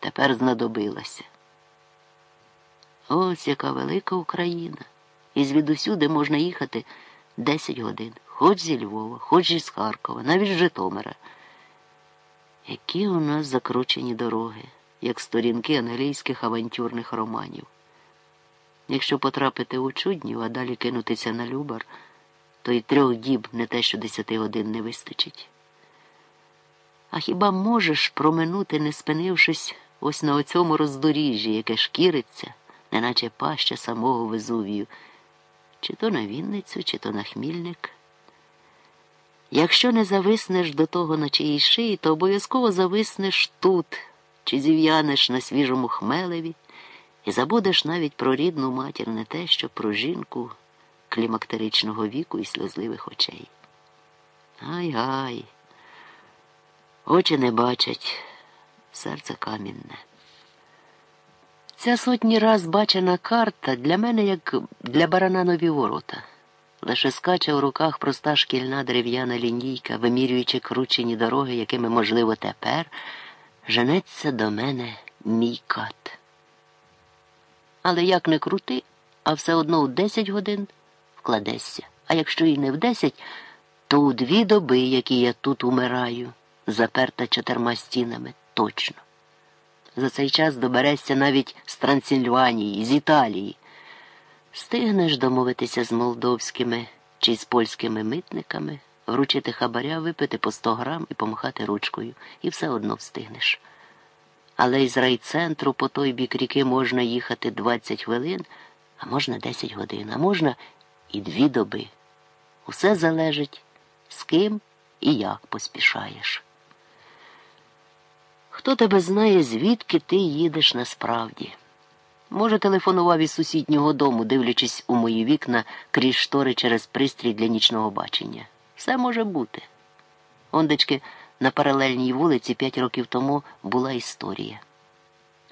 тепер знадобилася. Ось яка велика Україна. І звідусюди можна їхати 10 годин, хоч зі Львова, хоч із Харкова, навіть з Житомира. Які у нас закручені дороги, як сторінки англійських авантюрних романів. Якщо потрапити у чуднів, а далі кинутися на Любар, то й трьох діб не те, що десяти годин не вистачить. А хіба можеш проминути, не спинившись ось на оцьому роздоріжжі, яке шкіриться, неначе паща самого Везувію, чи то на Вінницю, чи то на Хмільник? Якщо не зависнеш до того на чиїй шиї, то обов'язково зависнеш тут, чи зів'янеш на свіжому хмелеві, і забудеш навіть про рідну матір, не те, що про жінку клімактеричного віку і сльозливих очей. Гай-гай, очі не бачать, серце камінне. Ця сотні раз бачена карта для мене як для барана нові ворота. Лише скаче в руках проста шкільна дерев'яна лінійка, вимірюючи кручені дороги, якими, можливо, тепер женеться до мене мій кат. Але як не крути, а все одно у десять годин вкладешся. А якщо і не в десять, то у дві доби, які я тут умираю, заперта чотирма стінами, точно. За цей час доберешся навіть з Трансильванії, з Італії. Стигнеш домовитися з молдовськими чи з польськими митниками, вручити хабаря, випити по 100 грам і помахати ручкою, і все одно встигнеш. Але із райцентру по той бік ріки можна їхати 20 хвилин, а можна 10 годин, а можна і дві доби. Усе залежить, з ким і як поспішаєш. Хто тебе знає, звідки ти їдеш насправді? Може, телефонував із сусіднього дому, дивлячись у мої вікна крізь штори через пристрій для нічного бачення. Все може бути. Ондечки, на паралельній вулиці п'ять років тому була історія.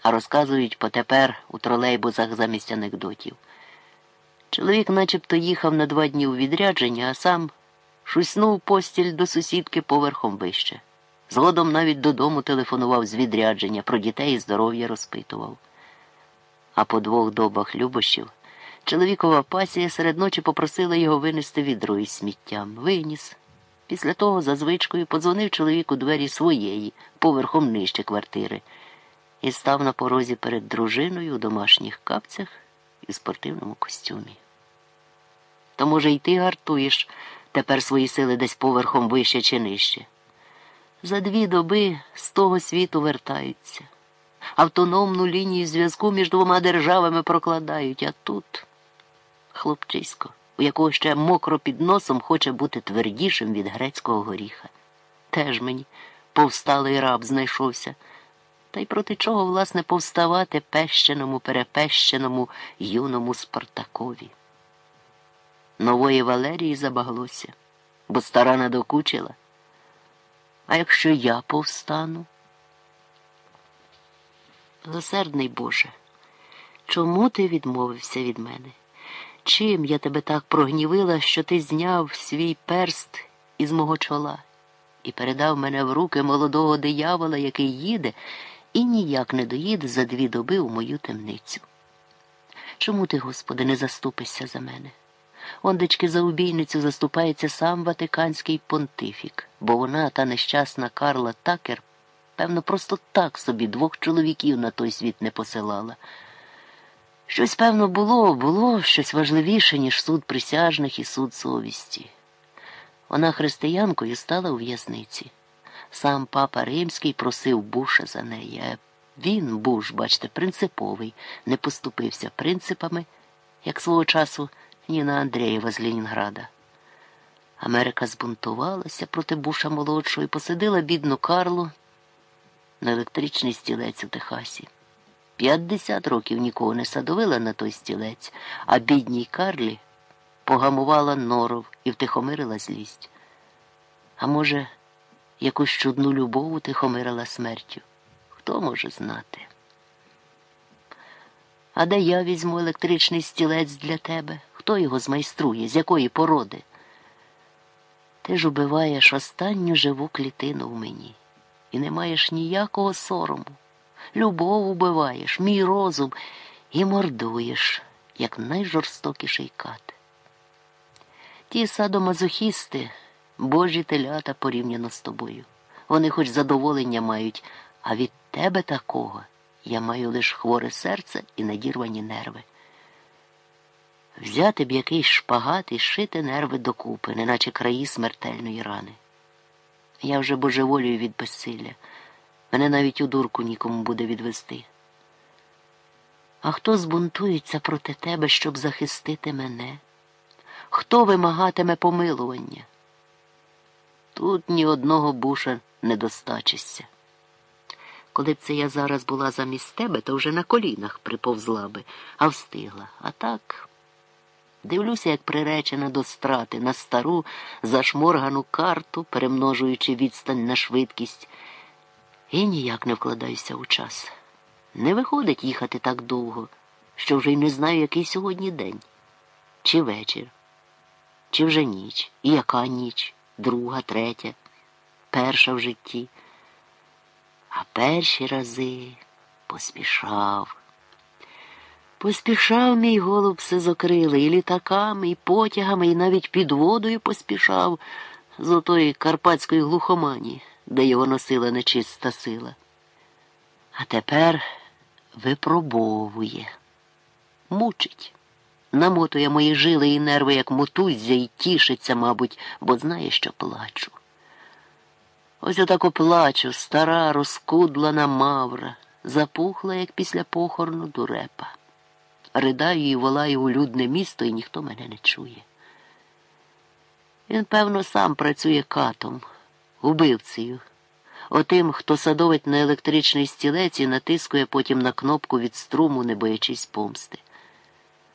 А розказують потепер у тролейбусах замість анекдотів. Чоловік начебто їхав на два дні у відрядження, а сам шуснув постіль до сусідки поверхом вище. Згодом навіть додому телефонував з відрядження, про дітей і здоров'я розпитував. А по двох добах любощів чоловікова пасія серед ночі попросила його винести відро із сміттям. Виніс. Після того за звичкою подзвонив чоловік у двері своєї, поверхом нижче квартири, і став на порозі перед дружиною у домашніх капцях і спортивному костюмі. То, може, й ти гартуєш тепер свої сили десь поверхом вище чи нижче. За дві доби з того світу вертаються. Автономну лінію зв'язку між двома державами прокладають, а тут хлопчисько, у якого ще мокро під носом хоче бути твердішим від грецького горіха. Теж мені повсталий раб знайшовся. Та й проти чого, власне, повставати пещеному, перепещеному юному Спартакові. Нової Валерії забаглося, бо стара надокучила. А якщо я повстану? Зосердний Боже, чому ти відмовився від мене? Чим я тебе так прогнівила, що ти зняв свій перст із мого чола і передав мене в руки молодого диявола, який їде, і ніяк не доїде за дві доби у мою темницю? Чому ти, Господи, не заступишся за мене? Ондечки за убійницю заступається сам Ватиканський понтифік, бо вона, та нещасна Карла Такер, певно, просто так собі двох чоловіків на той світ не посилала. Щось, певно, було, було щось важливіше, ніж суд присяжних і суд совісті. Вона християнкою стала у в'язниці. Сам папа Римський просив Буша за неї. Він, Буш, бачите, принциповий, не поступився принципами, як свого часу. Ніна Андрієва з Ленінграда. Америка збунтувалася проти Буша молодшого і посадила бідну Карлу на електричний стілець у Техасі. П'ятдесят років нікого не садовила на той стілець, а бідній Карлі погамувала норов і втихомирила злість. А може, якусь чудну любов утихомирила смертю? Хто може знати? А де я візьму електричний стілець для тебе? Хто його змайструє, з якої породи? Ти ж убиваєш останню живу клітину в мені і не маєш ніякого сорому. любов убиваєш, мій розум і мордуєш, як найжорстокіший кат. Ті садомазохісти, божі телята порівняно з тобою. Вони хоч задоволення мають, а від тебе такого я маю лише хворе серце і надірвані нерви. Взяти б якийсь шпагат і шити нерви докупи, неначе краї смертельної рани. Я вже божеволюю від безсилля. Мене навіть у дурку нікому буде відвести. А хто збунтується проти тебе, щоб захистити мене? Хто вимагатиме помилування? Тут ні одного буша не достачишся. Коли б це я зараз була замість тебе, то вже на колінах приповзла би, а встигла. А так дивлюся, як приречена до страти на стару зашморгану карту, перемножуючи відстань на швидкість, і ніяк не вкладаюся у час. Не виходить їхати так довго, що вже й не знаю, який сьогодні день, чи вечір, чи вже ніч, і яка ніч, друга, третя, перша в житті. А перші рази поспішав. Поспішав мій голуб все зокрили, і літаками, і потягами, і навіть під водою поспішав з отої карпатської глухомані, де його носила нечиста сила. А тепер випробовує, мучить, намотує мої жили і нерви, як мотуззя, і тішиться, мабуть, бо знає, що плачу. Ось отако плачу, стара, розкудлана мавра, запухла, як після похорону дурепа. Ридаю і волаю у людне місто, і ніхто мене не чує. Він, певно, сам працює катом, убивцею, отим, хто садовить на електричний стілець і натискує потім на кнопку від струму, не боячись помсти.